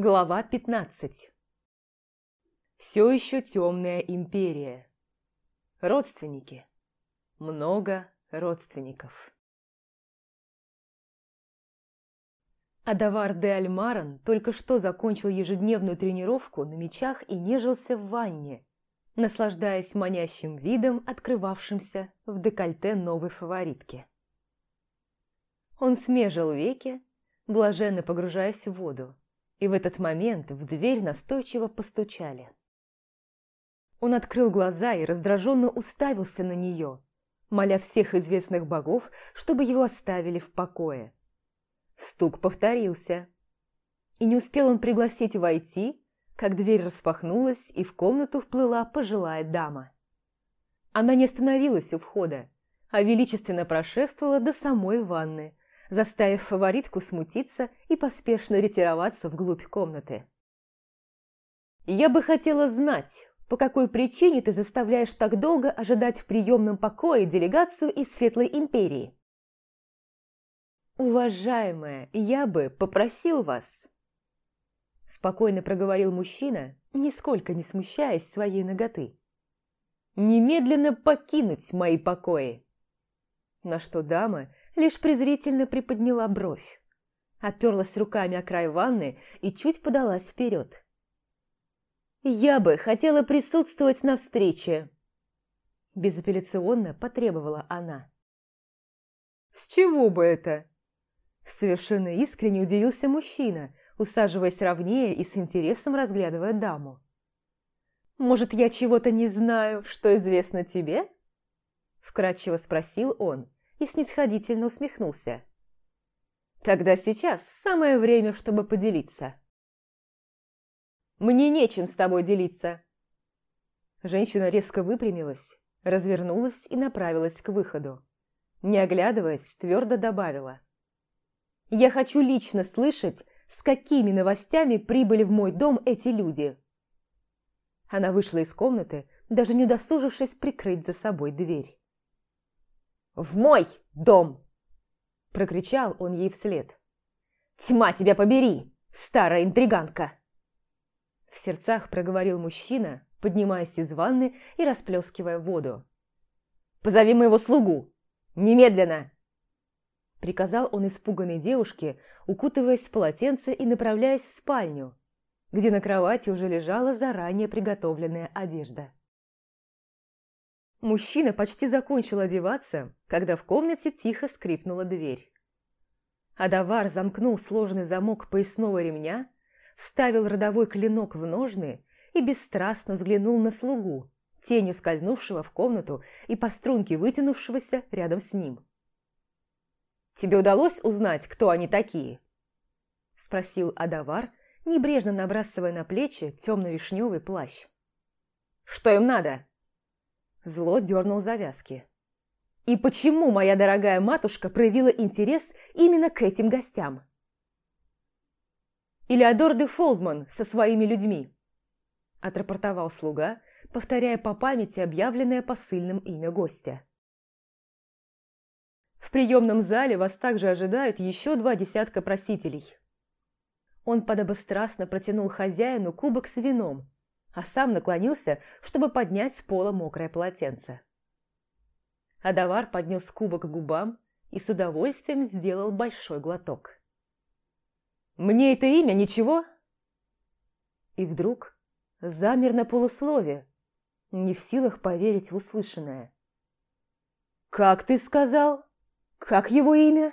Глава 15 Все еще темная империя. Родственники. Много родственников. Адавар де Альмаран только что закончил ежедневную тренировку на мечах и нежился в ванне, наслаждаясь манящим видом, открывавшимся в декольте новой фаворитки. Он смежил веки, блаженно погружаясь в воду, и в этот момент в дверь настойчиво постучали. Он открыл глаза и раздраженно уставился на нее, моля всех известных богов, чтобы его оставили в покое. Стук повторился. И не успел он пригласить войти, как дверь распахнулась, и в комнату вплыла пожилая дама. Она не остановилась у входа, а величественно прошествовала до самой ванны, заставив фаворитку смутиться и поспешно ретироваться вглубь комнаты. «Я бы хотела знать, по какой причине ты заставляешь так долго ожидать в приемном покое делегацию из Светлой Империи?» «Уважаемая, я бы попросил вас...» Спокойно проговорил мужчина, нисколько не смущаясь своей ноготы. «Немедленно покинуть мои покои!» На что дама лишь презрительно приподняла бровь, оперлась руками о край ванны и чуть подалась вперед. «Я бы хотела присутствовать на встрече!» Безапелляционно потребовала она. «С чего бы это?» Совершенно искренне удивился мужчина, усаживаясь ровнее и с интересом разглядывая даму. «Может, я чего-то не знаю, что известно тебе?» Вкратчиво спросил он, и снисходительно усмехнулся. «Тогда сейчас самое время, чтобы поделиться». «Мне нечем с тобой делиться». Женщина резко выпрямилась, развернулась и направилась к выходу. Не оглядываясь, твердо добавила. «Я хочу лично слышать, с какими новостями прибыли в мой дом эти люди». Она вышла из комнаты, даже не удосужившись прикрыть за собой дверь. «В мой дом!» – прокричал он ей вслед. «Тьма тебя побери, старая интриганка!» В сердцах проговорил мужчина, поднимаясь из ванны и расплескивая воду. «Позови моего слугу! Немедленно!» Приказал он испуганной девушке, укутываясь в полотенце и направляясь в спальню, где на кровати уже лежала заранее приготовленная одежда. Мужчина почти закончил одеваться, когда в комнате тихо скрипнула дверь. Адавар замкнул сложный замок поясного ремня, вставил родовой клинок в ножны и бесстрастно взглянул на слугу, тенью скользнувшего в комнату и по струнке вытянувшегося рядом с ним. «Тебе удалось узнать, кто они такие?» – спросил Адавар, небрежно набрасывая на плечи темно-вишневый плащ. «Что им надо?» Зло дернул завязки. И почему моя дорогая матушка проявила интерес именно к этим гостям? «Илеодор де Фолдман со своими людьми», – отрапортовал слуга, повторяя по памяти объявленное посыльным имя гостя. В приемном зале вас также ожидают еще два десятка просителей. Он подобострастно протянул хозяину кубок с вином, а сам наклонился, чтобы поднять с пола мокрое полотенце. Адавар поднес кубок к губам и с удовольствием сделал большой глоток. «Мне это имя ничего?» И вдруг замер на полуслове, не в силах поверить в услышанное. «Как ты сказал? Как его имя?»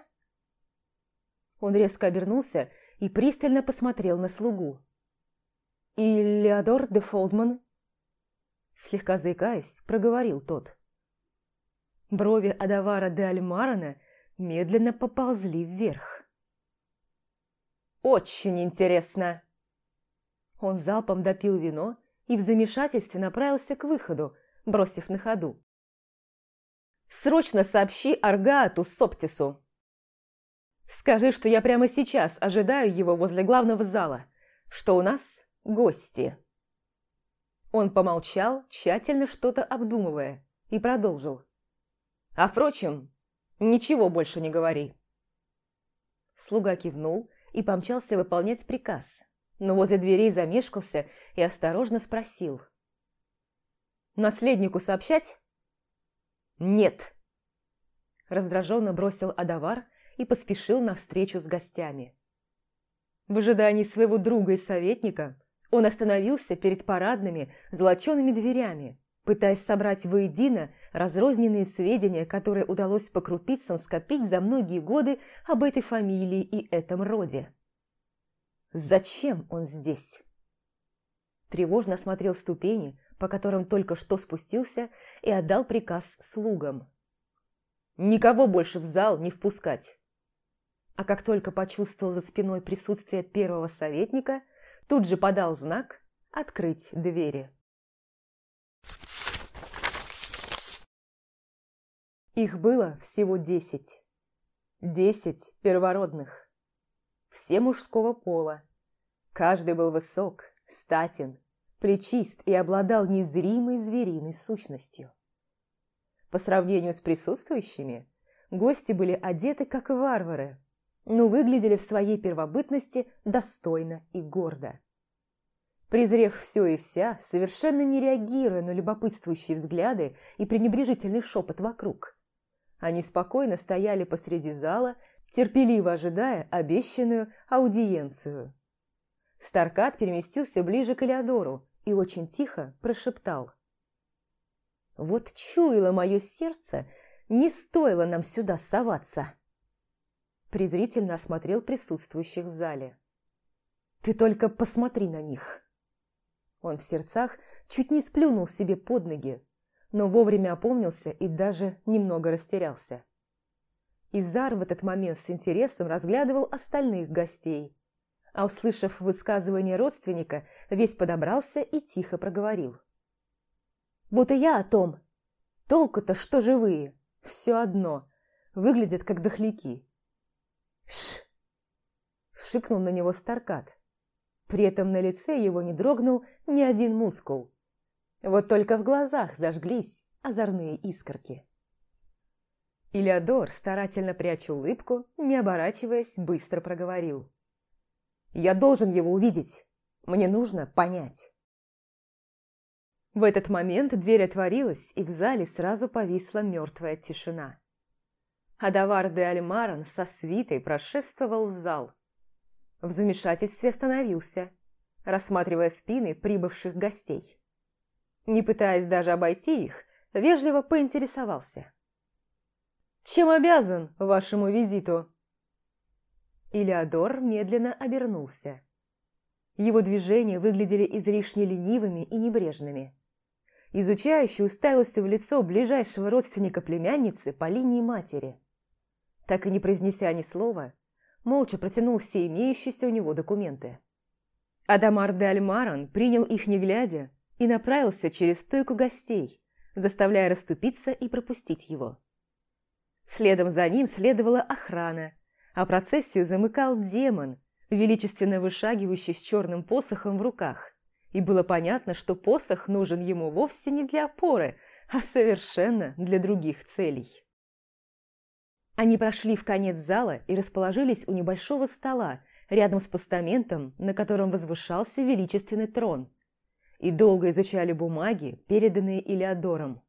Он резко обернулся и пристально посмотрел на слугу. «И Леодор де Фолдман?» Слегка заикаясь, проговорил тот. Брови Адавара де Альмарана медленно поползли вверх. «Очень интересно!» Он залпом допил вино и в замешательстве направился к выходу, бросив на ходу. «Срочно сообщи Аргаату Соптису!» «Скажи, что я прямо сейчас ожидаю его возле главного зала, что у нас гости. Он помолчал, тщательно что-то обдумывая, и продолжил. А впрочем, ничего больше не говори. Слуга кивнул и помчался выполнять приказ, но возле дверей замешкался и осторожно спросил. «Наследнику сообщать?» «Нет!» Раздраженно бросил Адавар и поспешил навстречу с гостями. В ожидании своего друга и советника он остановился перед парадными золочеными дверями, пытаясь собрать воедино разрозненные сведения, которые удалось по крупицам скопить за многие годы об этой фамилии и этом роде. Зачем он здесь? Тревожно осмотрел ступени, по которым только что спустился, и отдал приказ слугам. «Никого больше в зал не впускать!» А как только почувствовал за спиной присутствие первого советника, тут же подал знак «Открыть двери». Их было всего десять. Десять первородных все мужского пола. Каждый был высок, статен, плечист и обладал незримой звериной сущностью. По сравнению с присутствующими, гости были одеты как варвары, но выглядели в своей первобытности достойно и гордо. Презрев все и вся, совершенно не реагируя на любопытствующие взгляды и пренебрежительный шепот вокруг, они спокойно стояли посреди зала терпеливо ожидая обещанную аудиенцию. Старкат переместился ближе к Элеодору и очень тихо прошептал. «Вот чуяло мое сердце, не стоило нам сюда соваться!» Презрительно осмотрел присутствующих в зале. «Ты только посмотри на них!» Он в сердцах чуть не сплюнул себе под ноги, но вовремя опомнился и даже немного растерялся. Изар в этот момент с интересом разглядывал остальных гостей, а услышав высказывание родственника, весь подобрался и тихо проговорил. «Вот и я о том. Толку-то что живые? Все одно. Выглядят как дохляки». «Ш!» – шикнул на него Старкат. При этом на лице его не дрогнул ни один мускул. Вот только в глазах зажглись озорные искорки. Илеодор, старательно пряча улыбку, не оборачиваясь, быстро проговорил. «Я должен его увидеть. Мне нужно понять». В этот момент дверь отворилась, и в зале сразу повисла мертвая тишина. Адавар де Альмаран со свитой прошествовал в зал. В замешательстве остановился, рассматривая спины прибывших гостей. Не пытаясь даже обойти их, вежливо поинтересовался. Чем обязан вашему визиту?» Илеодор медленно обернулся. Его движения выглядели излишне ленивыми и небрежными. Изучающий уставился в лицо ближайшего родственника племянницы по линии матери. Так и не произнеся ни слова, молча протянул все имеющиеся у него документы. Адамар де Альмаран принял их не глядя и направился через стойку гостей, заставляя расступиться и пропустить его. Следом за ним следовала охрана, а процессию замыкал демон, величественно вышагивающий с черным посохом в руках. И было понятно, что посох нужен ему вовсе не для опоры, а совершенно для других целей. Они прошли в конец зала и расположились у небольшого стола, рядом с постаментом, на котором возвышался величественный трон, и долго изучали бумаги, переданные Илеодором.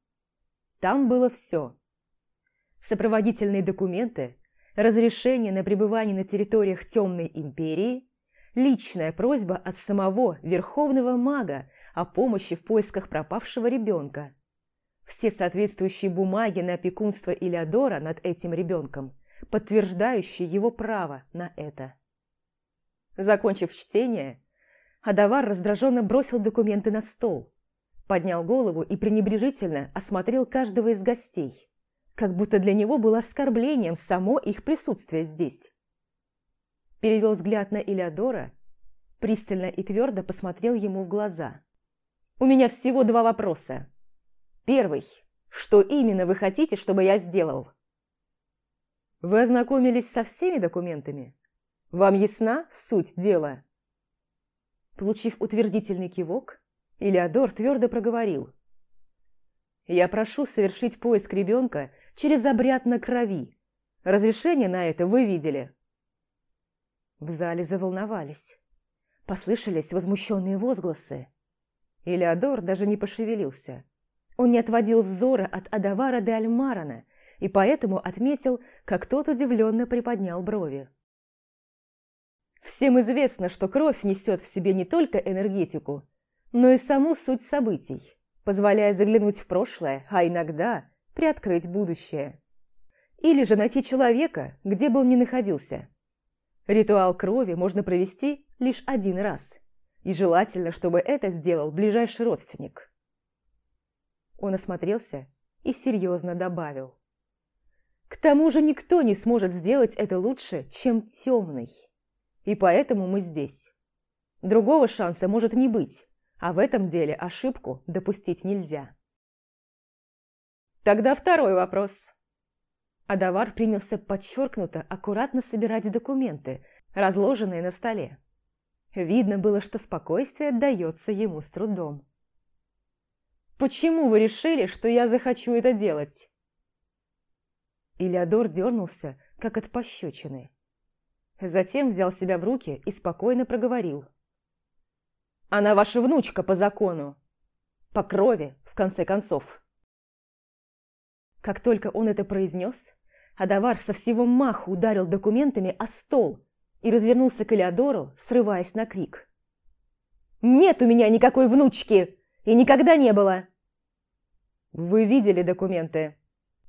Там было все сопроводительные документы, разрешение на пребывание на территориях Темной Империи, личная просьба от самого Верховного Мага о помощи в поисках пропавшего ребенка. Все соответствующие бумаги на опекунство Илеодора над этим ребенком, подтверждающие его право на это. Закончив чтение, Адавар раздраженно бросил документы на стол, поднял голову и пренебрежительно осмотрел каждого из гостей как будто для него было оскорблением само их присутствие здесь. Перевел взгляд на Илеодора, пристально и твердо посмотрел ему в глаза. «У меня всего два вопроса. Первый. Что именно вы хотите, чтобы я сделал?» «Вы ознакомились со всеми документами? Вам ясна суть дела?» Получив утвердительный кивок, Илеодор твердо проговорил. «Я прошу совершить поиск ребенка через обряд на крови. Разрешение на это вы видели?» В зале заволновались. Послышались возмущенные возгласы. Илеодор даже не пошевелился. Он не отводил взора от Адавара де Альмарана и поэтому отметил, как тот удивленно приподнял брови. Всем известно, что кровь несет в себе не только энергетику, но и саму суть событий, позволяя заглянуть в прошлое, а иногда приоткрыть будущее. Или же найти человека, где бы он ни находился. Ритуал крови можно провести лишь один раз, и желательно, чтобы это сделал ближайший родственник. Он осмотрелся и серьезно добавил. К тому же никто не сможет сделать это лучше, чем темный. И поэтому мы здесь. Другого шанса может не быть, а в этом деле ошибку допустить нельзя. Тогда второй вопрос. Адавар принялся подчеркнуто аккуратно собирать документы, разложенные на столе. Видно было, что спокойствие дается ему с трудом. «Почему вы решили, что я захочу это делать?» Илеодор дернулся, как от пощечины. Затем взял себя в руки и спокойно проговорил. «Она ваша внучка по закону. По крови, в конце концов». Как только он это произнес, Адавар со всего маху ударил документами о стол и развернулся к Элеодору, срываясь на крик. «Нет у меня никакой внучки! И никогда не было!» «Вы видели документы?»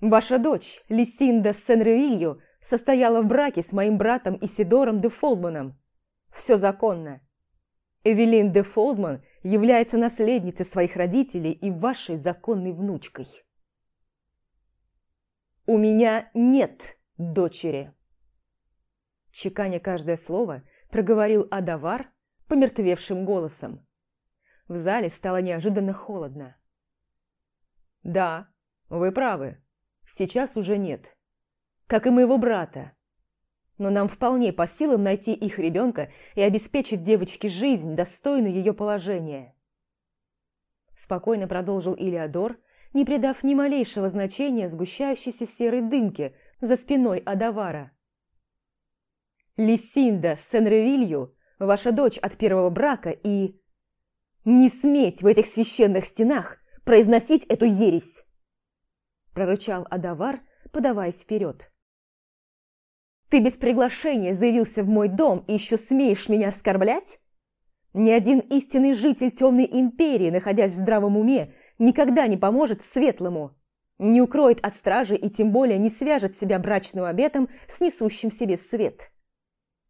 Ваша дочь, Лисинда Сенревилью, состояла в браке с моим братом Исидором де Фолдманом. Все законно. Эвелин де Фолдман является наследницей своих родителей и вашей законной внучкой. «У меня нет дочери!» Чеканя каждое слово, проговорил Адавар помертвевшим голосом. В зале стало неожиданно холодно. «Да, вы правы», сейчас уже нет. Как и моего брата. Но нам вполне по силам найти их ребенка и обеспечить девочке жизнь, достойную ее положения. Спокойно продолжил Илиадор, не придав ни малейшего значения сгущающейся серой дымке за спиной Адавара. Лисинда Сенревилью, ваша дочь от первого брака и... Не сметь в этих священных стенах произносить эту ересь! прорычал Адавар, подаваясь вперед. «Ты без приглашения заявился в мой дом и еще смеешь меня оскорблять? Ни один истинный житель Темной Империи, находясь в здравом уме, никогда не поможет Светлому, не укроет от стражи и тем более не свяжет себя брачным обетом с несущим себе свет.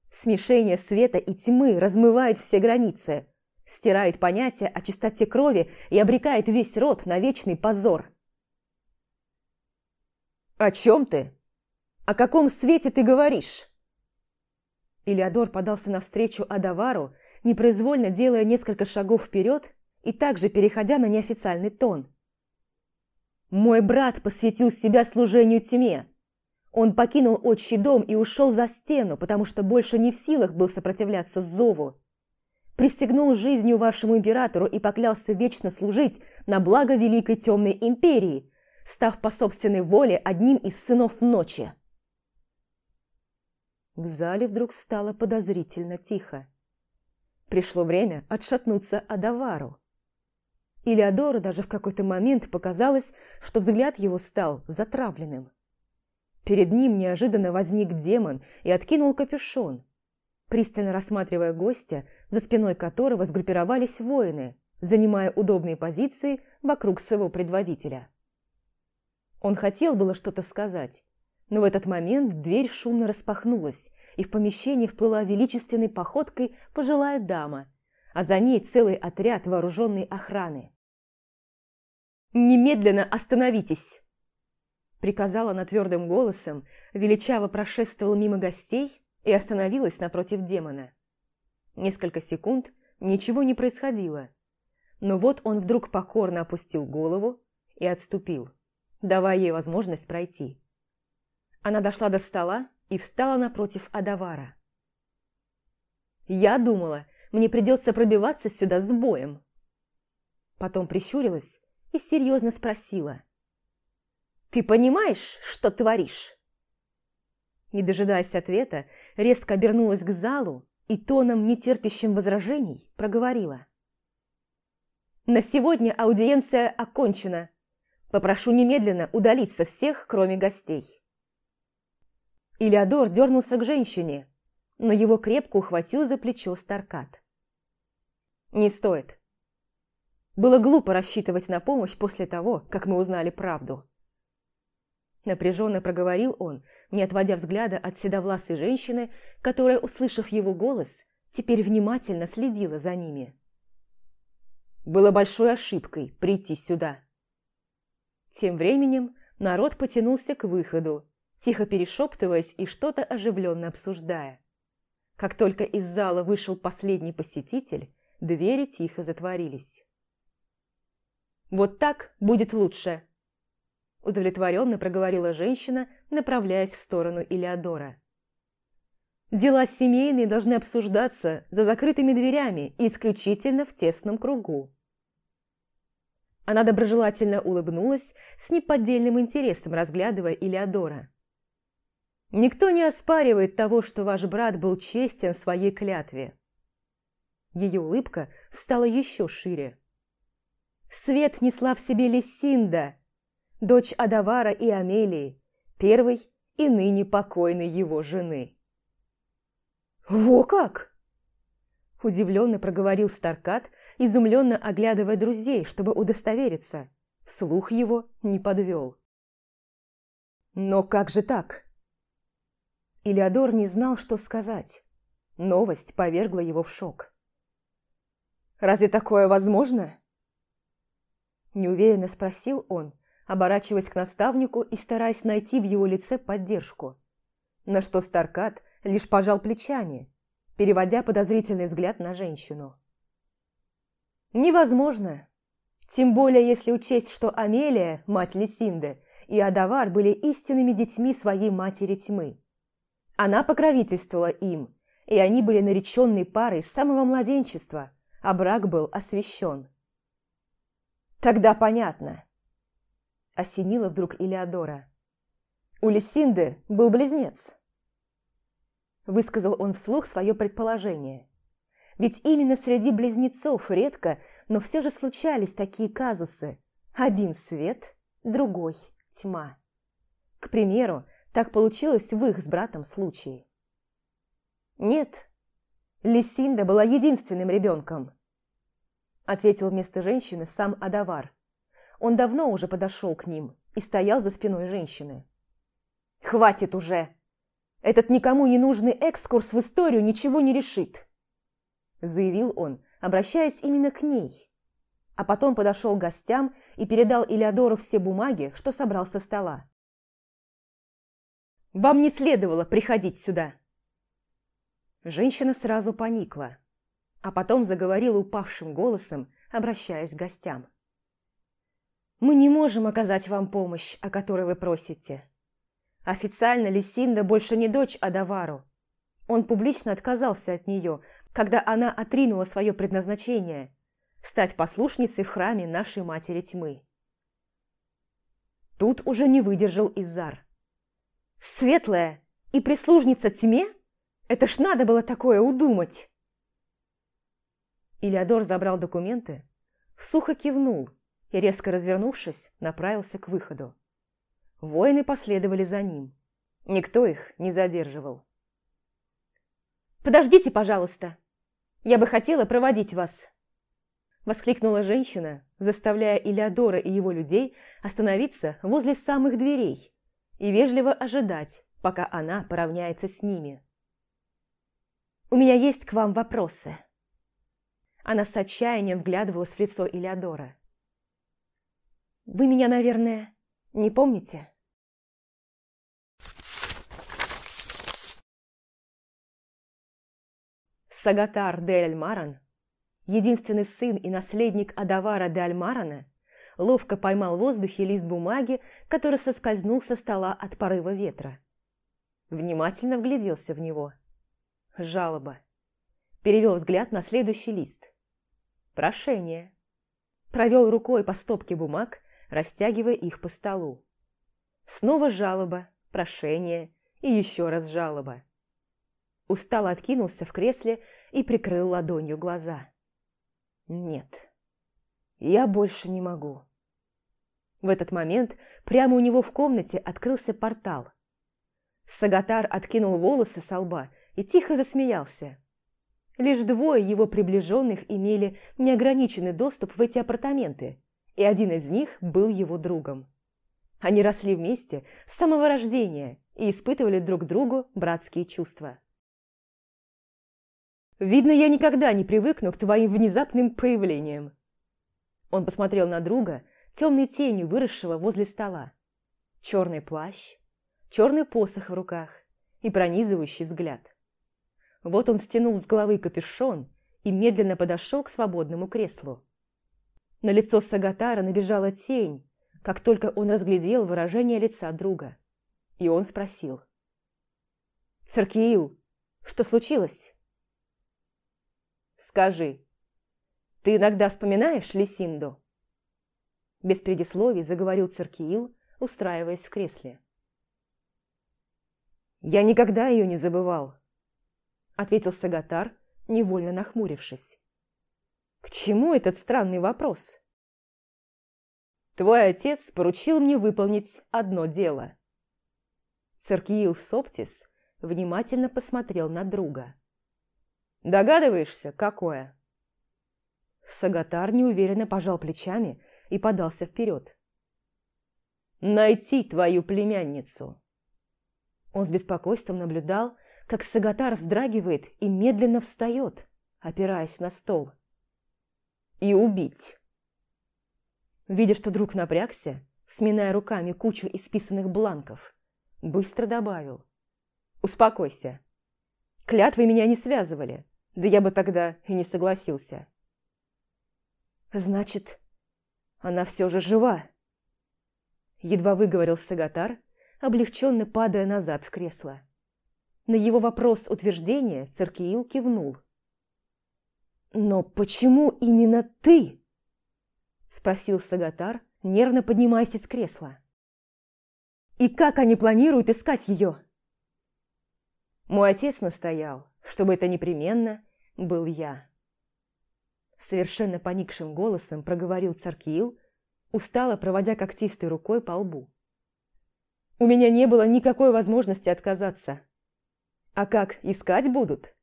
Смешение света и тьмы размывает все границы, стирает понятие о чистоте крови и обрекает весь род на вечный позор». «О чем ты? О каком свете ты говоришь?» Илиадор подался навстречу Адавару, непроизвольно делая несколько шагов вперед и также переходя на неофициальный тон. «Мой брат посвятил себя служению тьме. Он покинул отчий дом и ушел за стену, потому что больше не в силах был сопротивляться зову. Присягнул жизнью вашему императору и поклялся вечно служить на благо Великой Темной Империи, став по собственной воле одним из сынов ночи. В зале вдруг стало подозрительно тихо. Пришло время отшатнуться Адавару. Илеодору даже в какой-то момент показалось, что взгляд его стал затравленным. Перед ним неожиданно возник демон и откинул капюшон, пристально рассматривая гостя, за спиной которого сгруппировались воины, занимая удобные позиции вокруг своего предводителя. Он хотел было что-то сказать, но в этот момент дверь шумно распахнулась, и в помещение вплыла величественной походкой пожилая дама, а за ней целый отряд вооруженной охраны. «Немедленно остановитесь!» Приказала она твердым голосом, величаво прошествовала мимо гостей и остановилась напротив демона. Несколько секунд ничего не происходило, но вот он вдруг покорно опустил голову и отступил давая ей возможность пройти. Она дошла до стола и встала напротив Адавара. «Я думала, мне придется пробиваться сюда с боем». Потом прищурилась и серьезно спросила. «Ты понимаешь, что творишь?» Не дожидаясь ответа, резко обернулась к залу и тоном, нетерпящим возражений, проговорила. «На сегодня аудиенция окончена. Попрошу немедленно удалиться всех, кроме гостей». Илеодор дернулся к женщине, но его крепко ухватил за плечо Старкат. «Не стоит. Было глупо рассчитывать на помощь после того, как мы узнали правду». Напряженно проговорил он, не отводя взгляда от седовласой женщины, которая, услышав его голос, теперь внимательно следила за ними. Было большой ошибкой прийти сюда. Тем временем народ потянулся к выходу, тихо перешептываясь и что-то оживленно обсуждая. Как только из зала вышел последний посетитель, двери тихо затворились. «Вот так будет лучше», удовлетворенно проговорила женщина, направляясь в сторону Илеодора. Дела семейные должны обсуждаться за закрытыми дверями и исключительно в тесном кругу. Она доброжелательно улыбнулась, с неподдельным интересом разглядывая Илеодора. «Никто не оспаривает того, что ваш брат был честен в своей клятве». Ее улыбка стала еще шире. «Свет несла в себе Лесинда, дочь Адавара и Амелии, первой и ныне покойной его жены. «Во как!» Удивленно проговорил Старкат, изумленно оглядывая друзей, чтобы удостовериться. Слух его не подвел. «Но как же так?» Илеодор не знал, что сказать. Новость повергла его в шок. «Разве такое возможно?» Неуверенно спросил он, оборачиваясь к наставнику и стараясь найти в его лице поддержку. На что Старкат лишь пожал плечами, переводя подозрительный взгляд на женщину. «Невозможно. Тем более, если учесть, что Амелия, мать Лисинды, и Адавар были истинными детьми своей матери тьмы. Она покровительствовала им, и они были нареченной парой с самого младенчества, а брак был освящен. Тогда понятно, осенила вдруг Илеодора. «У Лисинды был близнец», – высказал он вслух свое предположение. Ведь именно среди близнецов редко, но все же случались такие казусы. Один свет, другой тьма. К примеру, так получилось в их с братом случае. «Нет, Лисинда была единственным ребенком», – ответил вместо женщины сам Адавар. Он давно уже подошел к ним и стоял за спиной женщины. «Хватит уже! Этот никому не нужный экскурс в историю ничего не решит!» Заявил он, обращаясь именно к ней. А потом подошел к гостям и передал Илеодору все бумаги, что собрал со стола. «Вам не следовало приходить сюда!» Женщина сразу поникла, а потом заговорила упавшим голосом, обращаясь к гостям. Мы не можем оказать вам помощь, о которой вы просите. Официально Лисинда больше не дочь Адавару. Он публично отказался от нее, когда она отринула свое предназначение – стать послушницей в храме нашей Матери Тьмы. Тут уже не выдержал Изар. «Светлая и прислужница тьме? Это ж надо было такое удумать!» Илеодор забрал документы, сухо кивнул – и, резко развернувшись, направился к выходу. Воины последовали за ним. Никто их не задерживал. «Подождите, пожалуйста! Я бы хотела проводить вас!» Воскликнула женщина, заставляя Илеодора и его людей остановиться возле самых дверей и вежливо ожидать, пока она поравняется с ними. «У меня есть к вам вопросы». Она с отчаянием вглядывалась в лицо Илеодора. Вы меня, наверное, не помните?» Сагатар де Альмаран, единственный сын и наследник Адавара де Альмарана, ловко поймал в воздухе лист бумаги, который соскользнул со стола от порыва ветра. Внимательно вгляделся в него. Жалоба. Перевел взгляд на следующий лист. Прошение. Провел рукой по стопке бумаг растягивая их по столу. Снова жалоба, прошение и еще раз жалоба. устало откинулся в кресле и прикрыл ладонью глаза. «Нет, я больше не могу». В этот момент прямо у него в комнате открылся портал. Сагатар откинул волосы со лба и тихо засмеялся. Лишь двое его приближенных имели неограниченный доступ в эти апартаменты, и один из них был его другом. Они росли вместе с самого рождения и испытывали друг другу братские чувства. «Видно, я никогда не привыкну к твоим внезапным появлениям». Он посмотрел на друга, темной тенью выросшего возле стола. Черный плащ, черный посох в руках и пронизывающий взгляд. Вот он стянул с головы капюшон и медленно подошел к свободному креслу. На лицо Сагатара набежала тень, как только он разглядел выражение лица друга. И он спросил. «Саркиил, что случилось?» «Скажи, ты иногда вспоминаешь Лисинду?» Без предисловий заговорил Циркиил, устраиваясь в кресле. «Я никогда ее не забывал», — ответил Сагатар, невольно нахмурившись. «К чему этот странный вопрос?» «Твой отец поручил мне выполнить одно дело». Циркиил Соптис внимательно посмотрел на друга. Догадываешься, какое?» Сагатар неуверенно пожал плечами и подался вперед. «Найти твою племянницу!» Он с беспокойством наблюдал, как Сагатар вздрагивает и медленно встает, опираясь на стол. «И убить!» Видя, что друг напрягся, сминая руками кучу исписанных бланков, быстро добавил. «Успокойся. Клятвы меня не связывали. Да я бы тогда и не согласился. Значит, она все же жива. Едва выговорил Сагатар, облегченно падая назад в кресло. На его вопрос утверждения Циркиил кивнул. «Но почему именно ты?» Спросил Сагатар, нервно поднимаясь из кресла. «И как они планируют искать ее?» Мой отец настоял, чтобы это непременно был я. Совершенно поникшим голосом проговорил Царкиил, устало проводя когтистой рукой по лбу. У меня не было никакой возможности отказаться. А как искать будут?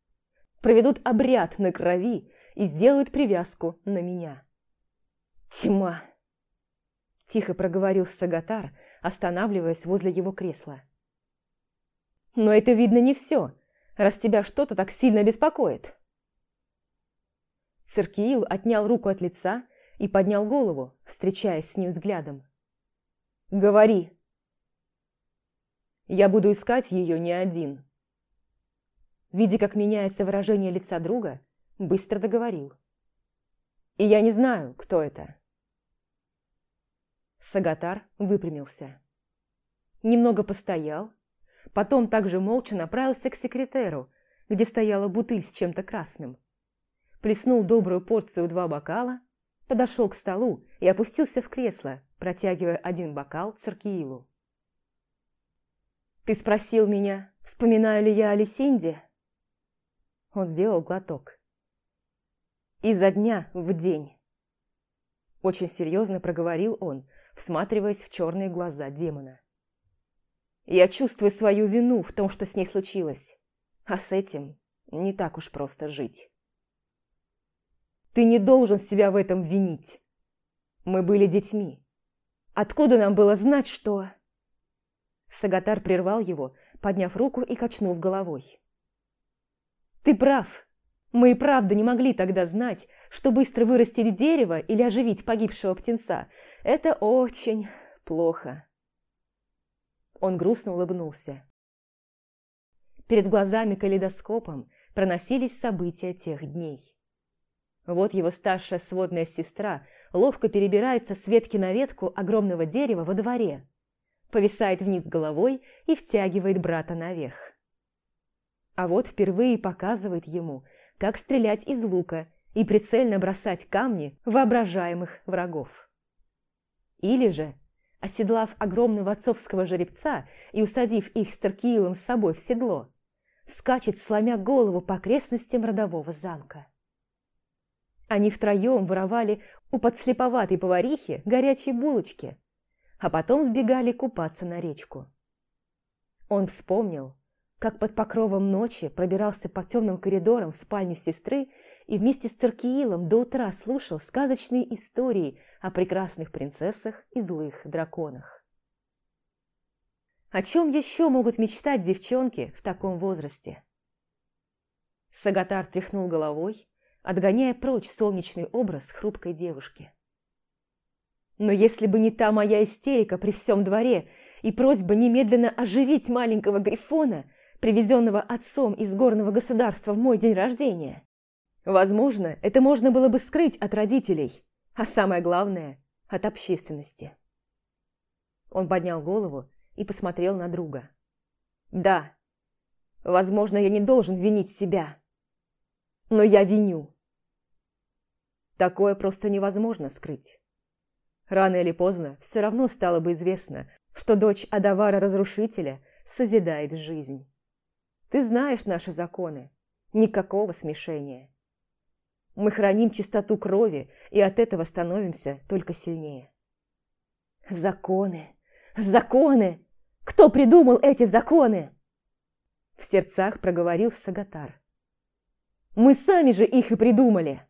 Проведут обряд на крови и сделают привязку на меня. Тьма! Тихо проговорил Сагатар, останавливаясь возле его кресла. Но это видно не все, раз тебя что-то так сильно беспокоит. Циркиил отнял руку от лица и поднял голову, встречаясь с ним взглядом. «Говори!» «Я буду искать ее не один». Видя, как меняется выражение лица друга, быстро договорил. «И я не знаю, кто это». Сагатар выпрямился. Немного постоял, потом также молча направился к секретеру, где стояла бутыль с чем-то красным плеснул добрую порцию два бокала, подошел к столу и опустился в кресло, протягивая один бокал Циркиилу. «Ты спросил меня, вспоминаю ли я о Лисинде?» Он сделал глоток. «Изо дня в день». Очень серьезно проговорил он, всматриваясь в черные глаза демона. «Я чувствую свою вину в том, что с ней случилось, а с этим не так уж просто жить». Ты не должен себя в этом винить. Мы были детьми. Откуда нам было знать, что...» Сагатар прервал его, подняв руку и качнув головой. «Ты прав. Мы и правда не могли тогда знать, что быстро вырастить дерево или оживить погибшего птенца – это очень плохо». Он грустно улыбнулся. Перед глазами калейдоскопом проносились события тех дней. Вот его старшая сводная сестра ловко перебирается с ветки на ветку огромного дерева во дворе, повисает вниз головой и втягивает брата наверх. А вот впервые показывает ему, как стрелять из лука и прицельно бросать камни воображаемых врагов. Или же, оседлав огромного отцовского жеребца и усадив их с Таркиилом с собой в седло, скачет, сломя голову по окрестностям родового замка. Они втроем воровали у подслеповатой поварихи горячие булочки, а потом сбегали купаться на речку. Он вспомнил, как под покровом ночи пробирался по темным коридорам в спальню сестры и вместе с Циркиилом до утра слушал сказочные истории о прекрасных принцессах и злых драконах. О чем еще могут мечтать девчонки в таком возрасте? Сагатар тряхнул головой, отгоняя прочь солнечный образ хрупкой девушки. Но если бы не та моя истерика при всем дворе и просьба немедленно оживить маленького Грифона, привезенного отцом из горного государства в мой день рождения, возможно, это можно было бы скрыть от родителей, а самое главное – от общественности. Он поднял голову и посмотрел на друга. «Да, возможно, я не должен винить себя, но я виню. Такое просто невозможно скрыть. Рано или поздно все равно стало бы известно, что дочь Адавара-разрушителя созидает жизнь. Ты знаешь наши законы. Никакого смешения. Мы храним чистоту крови, и от этого становимся только сильнее. Законы! Законы! Кто придумал эти законы? В сердцах проговорил Сагатар. Мы сами же их и придумали.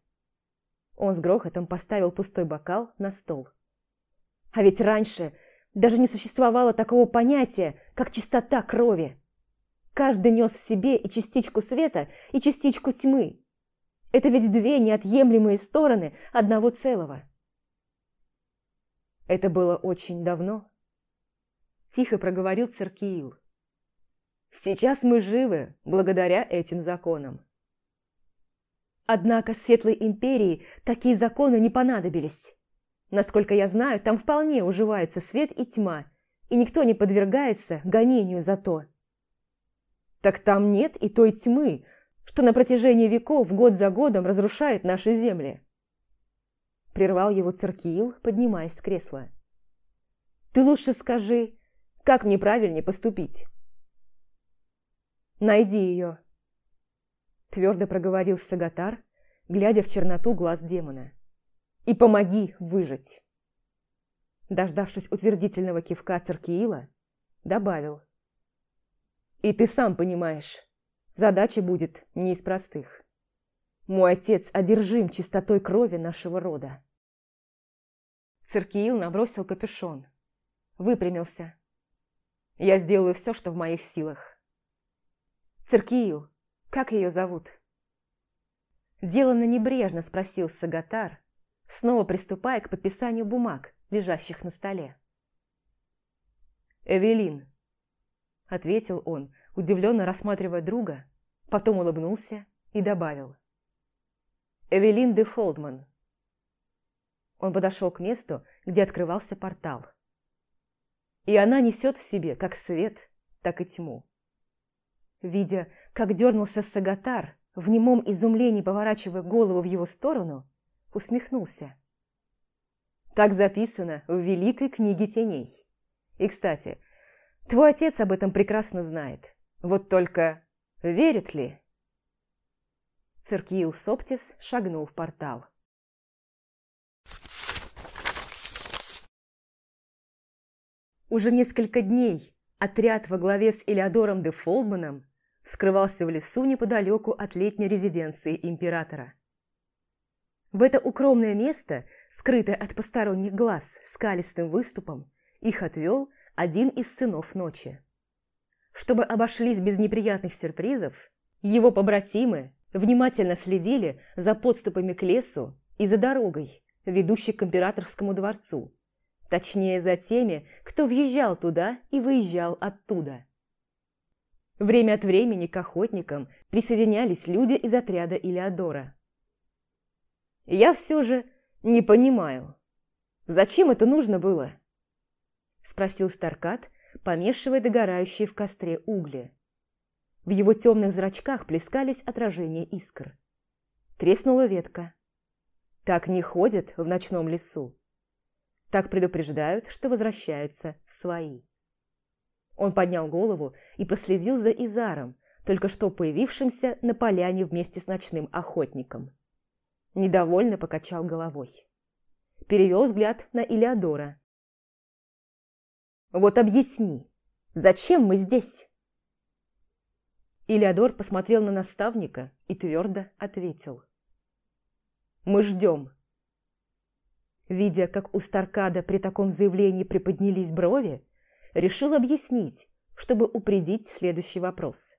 Он с грохотом поставил пустой бокал на стол. А ведь раньше даже не существовало такого понятия, как чистота крови. Каждый нес в себе и частичку света, и частичку тьмы. Это ведь две неотъемлемые стороны одного целого. Это было очень давно. Тихо проговорил Циркиил. Сейчас мы живы благодаря этим законам. Однако Светлой Империи такие законы не понадобились. Насколько я знаю, там вполне уживаются свет и тьма, и никто не подвергается гонению за то. Так там нет и той тьмы, что на протяжении веков год за годом разрушает наши земли. Прервал его Циркиил, поднимаясь с кресла. Ты лучше скажи, как мне правильнее поступить? Найди ее. Твердо проговорил Сагатар, глядя в черноту глаз демона и помоги выжить!» Дождавшись утвердительного кивка Циркиила, добавил. «И ты сам понимаешь, задача будет не из простых. Мой отец одержим чистотой крови нашего рода». Циркиил набросил капюшон, выпрямился. «Я сделаю все, что в моих силах». «Циркиил, как ее зовут?» Делано небрежно спросил Сагатар, снова приступая к подписанию бумаг, лежащих на столе. «Эвелин», — ответил он, удивленно рассматривая друга, потом улыбнулся и добавил. «Эвелин де Фолдман». Он подошел к месту, где открывался портал. И она несет в себе как свет, так и тьму. Видя, как дернулся Сагатар, в немом изумлении поворачивая голову в его сторону, усмехнулся. Так записано в Великой книге теней. И, кстати, твой отец об этом прекрасно знает. Вот только верит ли? Циркиил Соптис шагнул в портал. Уже несколько дней отряд во главе с Элеодором де Фолдманом скрывался в лесу неподалеку от летней резиденции императора. В это укромное место, скрытое от посторонних глаз скалистым выступом, их отвел один из сынов ночи. Чтобы обошлись без неприятных сюрпризов, его побратимы внимательно следили за подступами к лесу и за дорогой, ведущей к императорскому дворцу, точнее за теми, кто въезжал туда и выезжал оттуда. Время от времени к охотникам присоединялись люди из отряда Илеодора. Я все же не понимаю, зачем это нужно было?» Спросил Старкат, помешивая догорающие в костре угли. В его темных зрачках плескались отражения искр. Треснула ветка. Так не ходят в ночном лесу. Так предупреждают, что возвращаются свои. Он поднял голову и проследил за Изаром, только что появившимся на поляне вместе с ночным охотником. Недовольно покачал головой. Перевел взгляд на Илеодора. «Вот объясни, зачем мы здесь?» Илеодор посмотрел на наставника и твердо ответил. «Мы ждем». Видя, как у Старкада при таком заявлении приподнялись брови, решил объяснить, чтобы упредить следующий вопрос.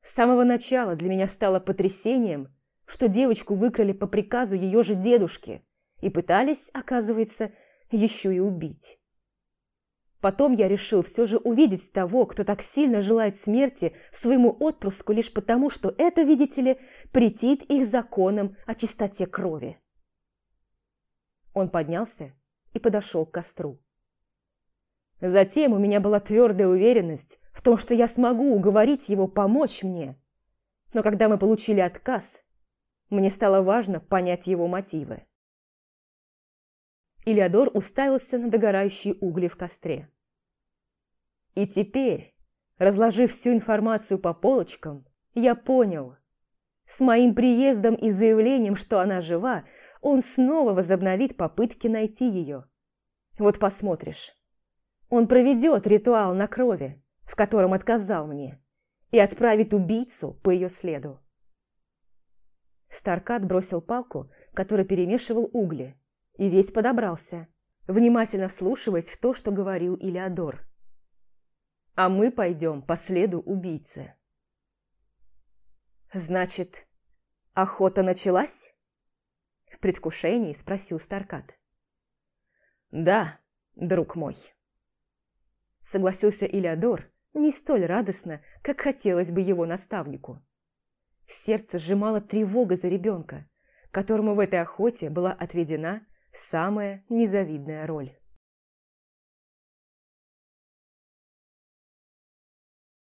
С самого начала для меня стало потрясением, что девочку выкрали по приказу ее же дедушки и пытались, оказывается, еще и убить. Потом я решил все же увидеть того, кто так сильно желает смерти своему отпрыску лишь потому, что это, видите ли, претит их законам о чистоте крови. Он поднялся и подошел к костру. Затем у меня была твердая уверенность в том, что я смогу уговорить его помочь мне. Но когда мы получили отказ, мне стало важно понять его мотивы. Илеодор уставился на догорающие угли в костре. И теперь, разложив всю информацию по полочкам, я понял. С моим приездом и заявлением, что она жива, он снова возобновит попытки найти ее. Вот посмотришь. Он проведет ритуал на крови, в котором отказал мне, и отправит убийцу по ее следу. Старкат бросил палку, которая перемешивал угли, и весь подобрался, внимательно вслушиваясь в то, что говорил Илеодор. «А мы пойдем по следу убийцы». «Значит, охота началась?» В предвкушении спросил Старкат. «Да, друг мой». Согласился Илеодор не столь радостно, как хотелось бы его наставнику. Сердце сжимало тревога за ребенка, которому в этой охоте была отведена самая незавидная роль.